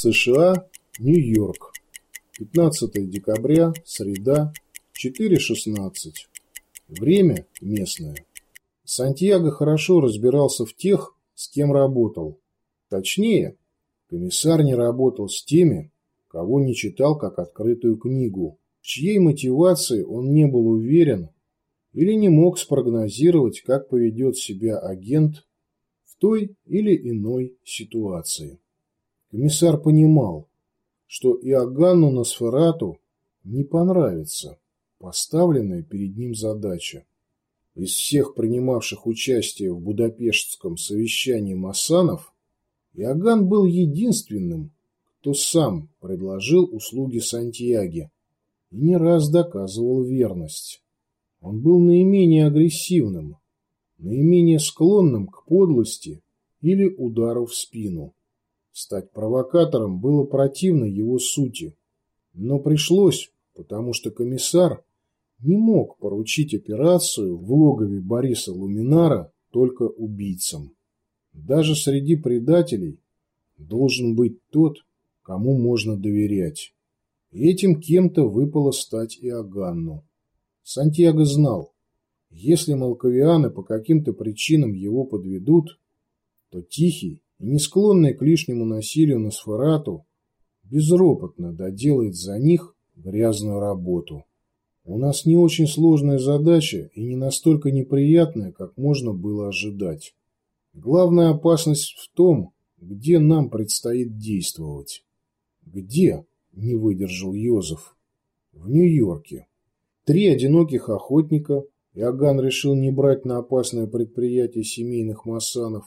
США, Нью-Йорк. 15 декабря, среда, 4.16. Время местное. Сантьяго хорошо разбирался в тех, с кем работал. Точнее, комиссар не работал с теми, кого не читал как открытую книгу, в чьей мотивации он не был уверен или не мог спрогнозировать, как поведет себя агент в той или иной ситуации. Комиссар понимал, что Иоганну Носферату не понравится поставленная перед ним задача. Из всех принимавших участие в Будапештском совещании Массанов, Иоганн был единственным, кто сам предложил услуги Сантьяге и не раз доказывал верность. Он был наименее агрессивным, наименее склонным к подлости или удару в спину. Стать провокатором было противно его сути, но пришлось, потому что комиссар не мог поручить операцию в логове Бориса Луминара только убийцам. Даже среди предателей должен быть тот, кому можно доверять. И этим кем-то выпало стать Иоганну. Сантьяго знал, если молковианы по каким-то причинам его подведут, то тихий и не склонный к лишнему насилию на сферату безропотно доделает за них грязную работу. У нас не очень сложная задача и не настолько неприятная, как можно было ожидать. Главная опасность в том, где нам предстоит действовать. Где? Не выдержал Йозеф. В Нью-Йорке. Три одиноких охотника, Иоганн решил не брать на опасное предприятие семейных массанов,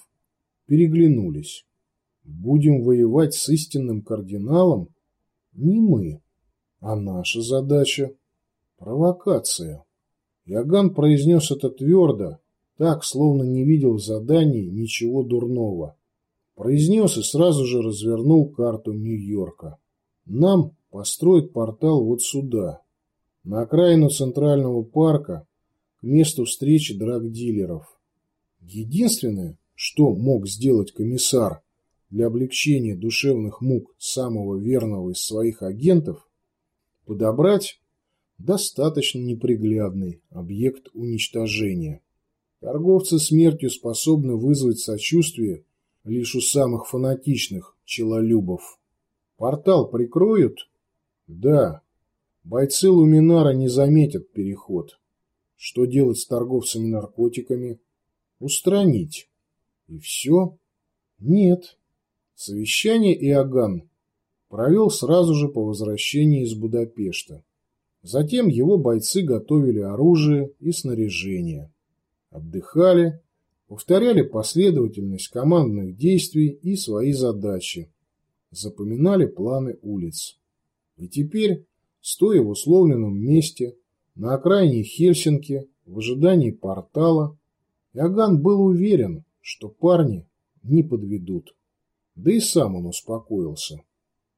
переглянулись. Будем воевать с истинным кардиналом? Не мы, а наша задача – провокация. Иоганн произнес это твердо, так, словно не видел в задании ничего дурного. Произнес и сразу же развернул карту Нью-Йорка. Нам построить портал вот сюда, на окраину Центрального парка, к месту встречи драгдилеров. Единственное, что мог сделать комиссар для облегчения душевных мук самого верного из своих агентов, подобрать достаточно неприглядный объект уничтожения. Торговцы смертью способны вызвать сочувствие лишь у самых фанатичных челолюбов. Портал прикроют? Да. Бойцы Луминара не заметят переход. Что делать с торговцами наркотиками? Устранить. И все? Нет. Совещание Иоганн провел сразу же по возвращении из Будапешта. Затем его бойцы готовили оружие и снаряжение. Отдыхали, повторяли последовательность командных действий и свои задачи, запоминали планы улиц. И теперь Стоя в условленном месте, на окраине Хельсинки, в ожидании портала, Иоганн был уверен, что парни не подведут. Да и сам он успокоился.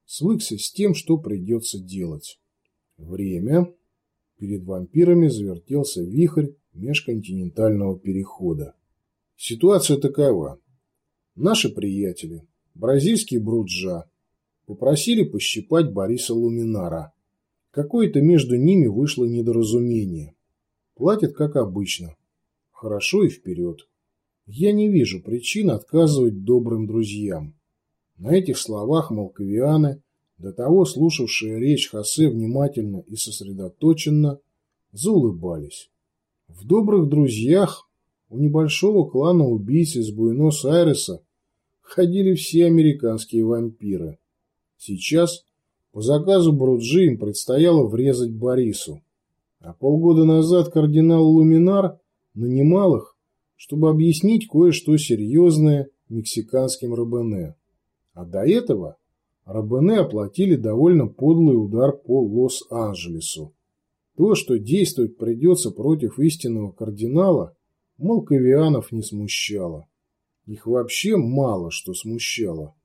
Свыкся с тем, что придется делать. Время. Перед вампирами завертелся вихрь межконтинентального перехода. Ситуация такова. Наши приятели, бразильские Бруджа, попросили пощипать Бориса Луминара, Какое-то между ними вышло недоразумение. Платят, как обычно. Хорошо и вперед. Я не вижу причин отказывать добрым друзьям. На этих словах молковианы, до того слушавшие речь Хосе внимательно и сосредоточенно, заулыбались. В добрых друзьях у небольшого клана убийц из Буэнос-Айреса ходили все американские вампиры. Сейчас по заказу Бруджи им предстояло врезать Борису. А полгода назад кардинал Луминар нанимал их, чтобы объяснить кое-что серьезное мексиканским Робене. А до этого Робене оплатили довольно подлый удар по Лос-Анджелесу. То, что действовать придется против истинного кардинала, Молковианов не смущало. Их вообще мало что смущало.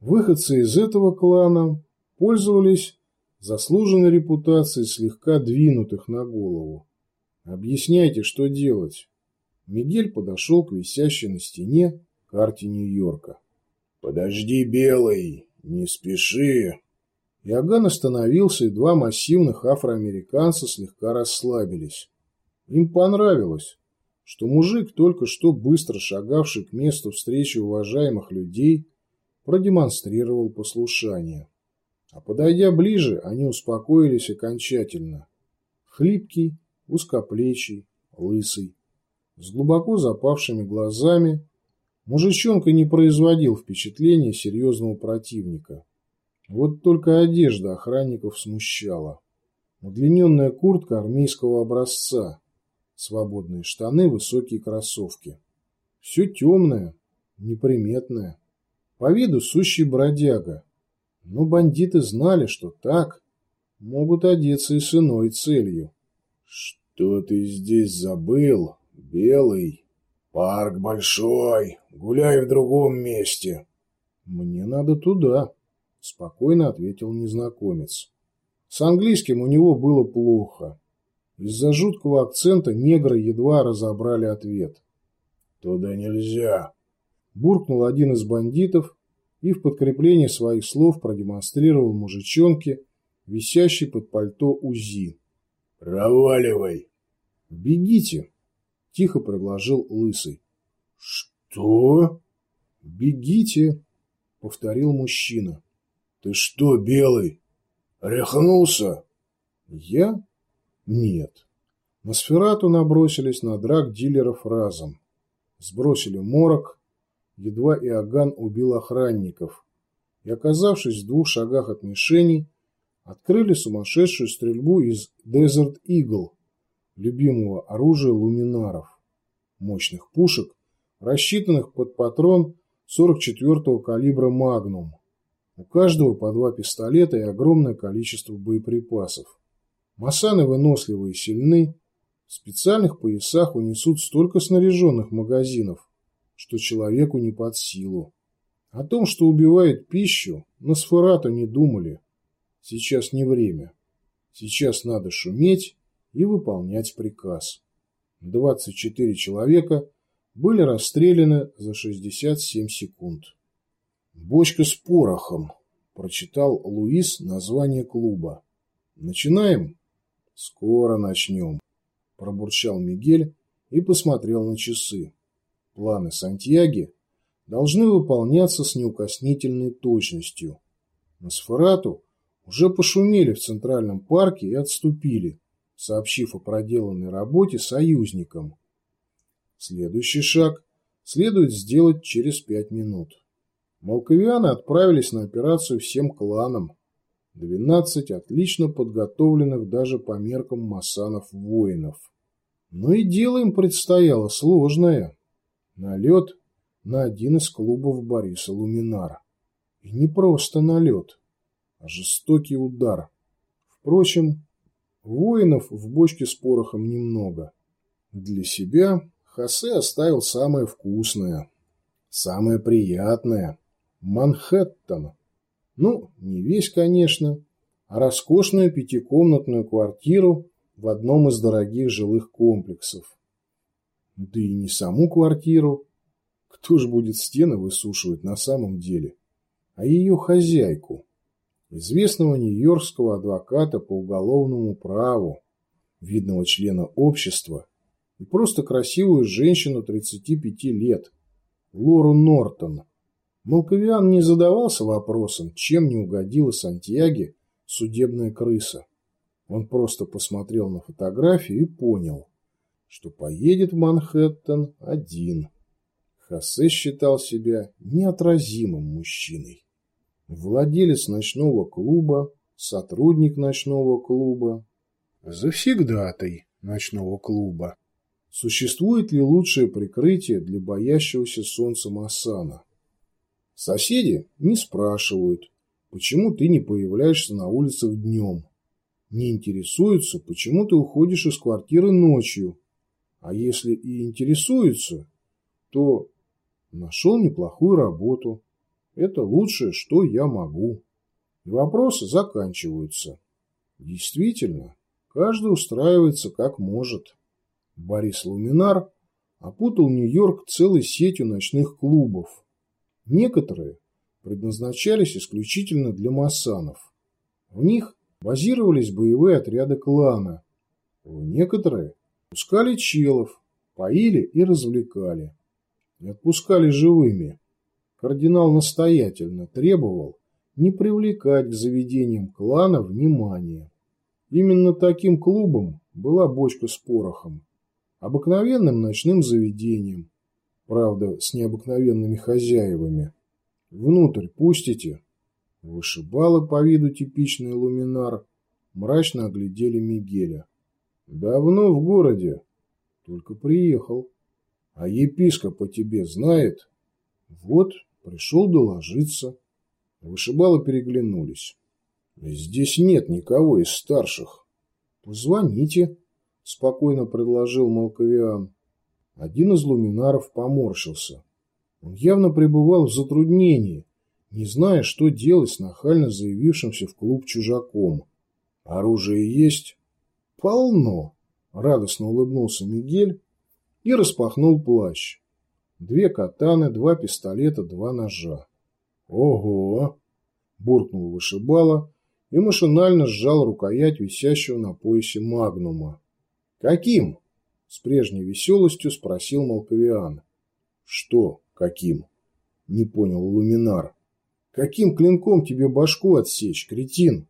Выходцы из этого клана пользовались заслуженной репутацией слегка двинутых на голову. Объясняйте, что делать. Мигель подошел к висящей на стене карте Нью-Йорка. «Подожди, Белый, Не спеши. Иоганн остановился, и два массивных афроамериканца слегка расслабились. Им понравилось, что мужик, только что быстро шагавший к месту встречи уважаемых людей, продемонстрировал послушание. А подойдя ближе, они успокоились окончательно. Хлипкий, узкоплечий, лысый, с глубоко запавшими глазами, мужичонка не производил впечатления серьезного противника. Вот только одежда охранников смущала. Удлиненная куртка армейского образца, свободные штаны, высокие кроссовки. Все темное, неприметное. По виду сущий бродяга. Но бандиты знали, что так могут одеться и с иной целью. «Что ты здесь забыл, белый? Парк большой, гуляй в другом месте». «Мне надо туда», — спокойно ответил незнакомец. С английским у него было плохо. Из-за жуткого акцента негры едва разобрали ответ. «Туда нельзя!» Буркнул один из бандитов и в подкреплении своих слов продемонстрировал мужичонке, висящий под пальто УЗИ. «Проваливай!» «Бегите!» – тихо предложил Лысый. «Что?» «Бегите!» – повторил мужчина. «Ты что, Белый, рехнулся?» «Я?» Нет. На сферату набросились на драк дилеров разом. Сбросили морок, едва Иоганн убил охранников, и, оказавшись в двух шагах от мишени, открыли сумасшедшую стрельбу из Desert Eagle, любимого оружия луминаров, мощных пушек, рассчитанных под патрон 44-го калибра «Магнум». У каждого по два пистолета и огромное количество боеприпасов. Масаны выносливы и сильны. В специальных поясах унесут столько снаряженных магазинов, что человеку не под силу. О том, что убивает пищу, на сферату не думали. Сейчас не время. Сейчас надо шуметь и выполнять приказ. 24 человека были расстреляны за 67 секунд. «Бочка с порохом», – прочитал Луис название клуба. «Начинаем?» «Скоро начнем», – пробурчал Мигель и посмотрел на часы. Планы Сантьяги должны выполняться с неукоснительной точностью. На Сферату уже пошумели в Центральном парке и отступили, сообщив о проделанной работе союзникам. Следующий шаг следует сделать через пять минут. Малковианы отправились на операцию всем кланам, 12 отлично подготовленных даже по меркам масанов воинов. Но и дело им предстояло сложное. Налет на один из клубов Бориса Луминара. И не просто налет, а жестокий удар. Впрочем, воинов в бочке с порохом немного. Для себя Хосе оставил самое вкусное, самое приятное – Манхэттен. Ну, не весь, конечно, а роскошную пятикомнатную квартиру в одном из дорогих жилых комплексов. Да и не саму квартиру. Кто ж будет стены высушивать на самом деле? А ее хозяйку, известного нью-йоркского адвоката по уголовному праву, видного члена общества и просто красивую женщину 35 лет, Лору Нортон, Малковиан не задавался вопросом, чем не угодила Сантьяге судебная крыса. Он просто посмотрел на фотографию и понял, что поедет в Манхэттен один. Хосе считал себя неотразимым мужчиной. Владелец ночного клуба, сотрудник ночного клуба, завсегдатай ночного клуба. Существует ли лучшее прикрытие для боящегося солнца Масана? Соседи не спрашивают, почему ты не появляешься на улицах днем. Не интересуются, почему ты уходишь из квартиры ночью. А если и интересуются, то нашел неплохую работу. Это лучшее, что я могу. И вопросы заканчиваются. Действительно, каждый устраивается как может. Борис Луминар опутал Нью-Йорк целой сетью ночных клубов, Некоторые предназначались исключительно для массанов. В них базировались боевые отряды клана. В некоторые пускали челов, поили и развлекали. Не отпускали живыми. Кардинал настоятельно требовал не привлекать к заведениям клана внимания. Именно таким клубом была бочка с порохом. Обыкновенным ночным заведением, правда, с необыкновенными хозяевами. Внутрь пустите? Вышибалы по виду типичный луминар мрачно оглядели Мигеля. Давно в городе, только приехал. А епископ о тебе знает? Вот, пришел доложиться. Вышибалы переглянулись. Здесь нет никого из старших. Позвоните, спокойно предложил Малковиан. Один из луминаров поморщился. Он явно пребывал в затруднении, не зная, что делать с нахально заявившимся в клуб чужаком. Оружие есть? Полно, радостно улыбнулся Мигель и распахнул плащ. Две катаны, два пистолета, два ножа. Ого! буркнул вышибала и машинально сжал рукоять висящего на поясе магнума. Каким? С прежней веселостью спросил Малковиан. Что каким? Не понял Луминар. Каким клинком тебе башку отсечь, кретин?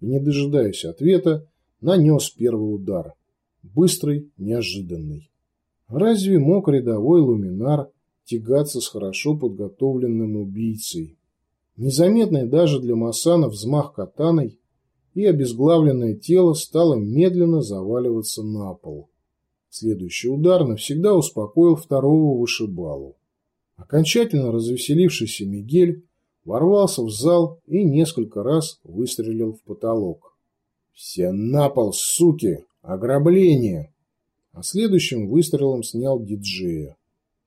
И, не дожидаясь ответа, нанес первый удар. Быстрый, неожиданный. Разве мог рядовой луминар тягаться с хорошо подготовленным убийцей? Незаметный даже для Масана взмах катаной, и обезглавленное тело стало медленно заваливаться на пол. Следующий удар навсегда успокоил второго вышибалу. Окончательно развеселившийся Мигель ворвался в зал и несколько раз выстрелил в потолок. «Все на пол, суки! Ограбление!» А следующим выстрелом снял диджея.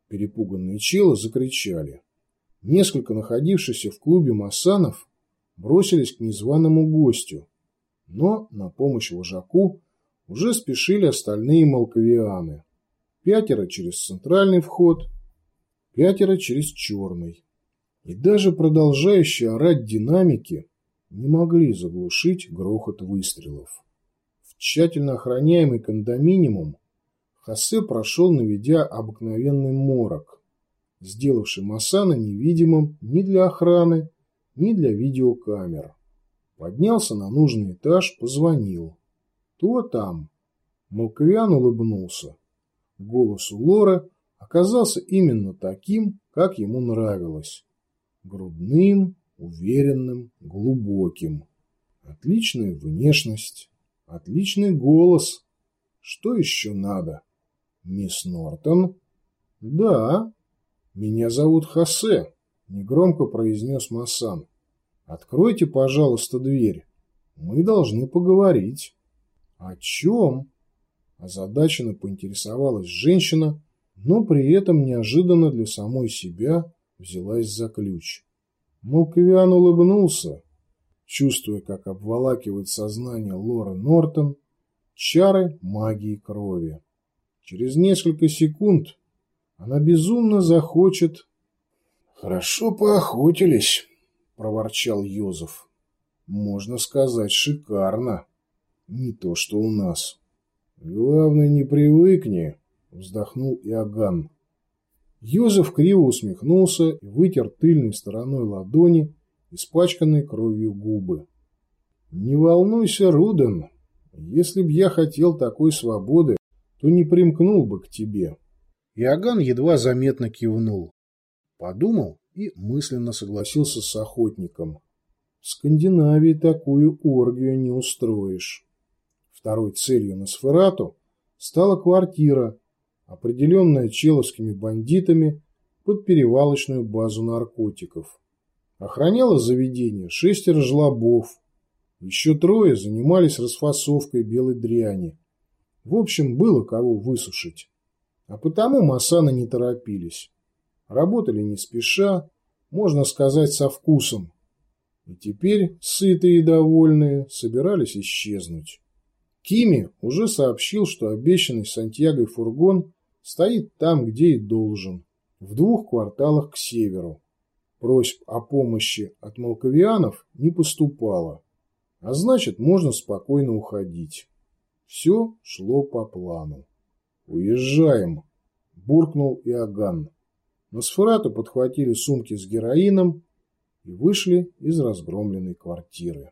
Перепуганные челы закричали. Несколько находившихся в клубе массанов бросились к незваному гостю, но на помощь вожаку уже спешили остальные молковианы. Пятеро через центральный вход, пятеро через черный. И даже продолжающие орать динамики не могли заглушить грохот выстрелов. В тщательно охраняемый кондоминиум Хосе прошел, наведя обыкновенный морок, сделавший Масана невидимым ни для охраны, ни для видеокамер. Поднялся на нужный этаж, позвонил. «Кто там?» Малковиан улыбнулся. Голос у Лоры оказался именно таким, как ему нравилось. Грудным, уверенным, глубоким. Отличная внешность, отличный голос. Что еще надо? «Мисс Нортон?» «Да, меня зовут Хосе», — негромко произнес Массан. «Откройте, пожалуйста, дверь. Мы должны поговорить». «О чем?» Озадаченно поинтересовалась женщина, но при этом неожиданно для самой себя взялась за ключ. Молковиан улыбнулся, чувствуя, как обволакивает сознание Лора Нортон чары магии крови. Через несколько секунд она безумно захочет... «Хорошо поохотились», — проворчал Йозеф. «Можно сказать, шикарно. Не то, что у нас». «Главное, не привыкни», — вздохнул Иоганн. Йозеф криво усмехнулся и вытер тыльной стороной ладони, испачканной кровью губы. «Не волнуйся, Руден. Если б я хотел такой свободы, то не примкнул бы к тебе. Иоганн едва заметно кивнул. Подумал и мысленно согласился с охотником. В Скандинавии такую оргию не устроишь. Второй целью на Сферату стала квартира, определенная человскими бандитами под перевалочную базу наркотиков. Охраняло заведение шестеро жлобов. Еще трое занимались расфасовкой белой дряни. В общем, было кого высушить. А потому Масаны не торопились. Работали не спеша, можно сказать, со вкусом. И теперь, сытые и довольные, собирались исчезнуть. Кими уже сообщил, что обещанный Сантьяго фургон стоит там, где и должен, в двух кварталах к северу. Просьб о помощи от молковианов не поступало, а значит, можно спокойно уходить. Все шло по плану. «Уезжаем!» – буркнул Иоганн. Носферату подхватили сумки с героином и вышли из разгромленной квартиры.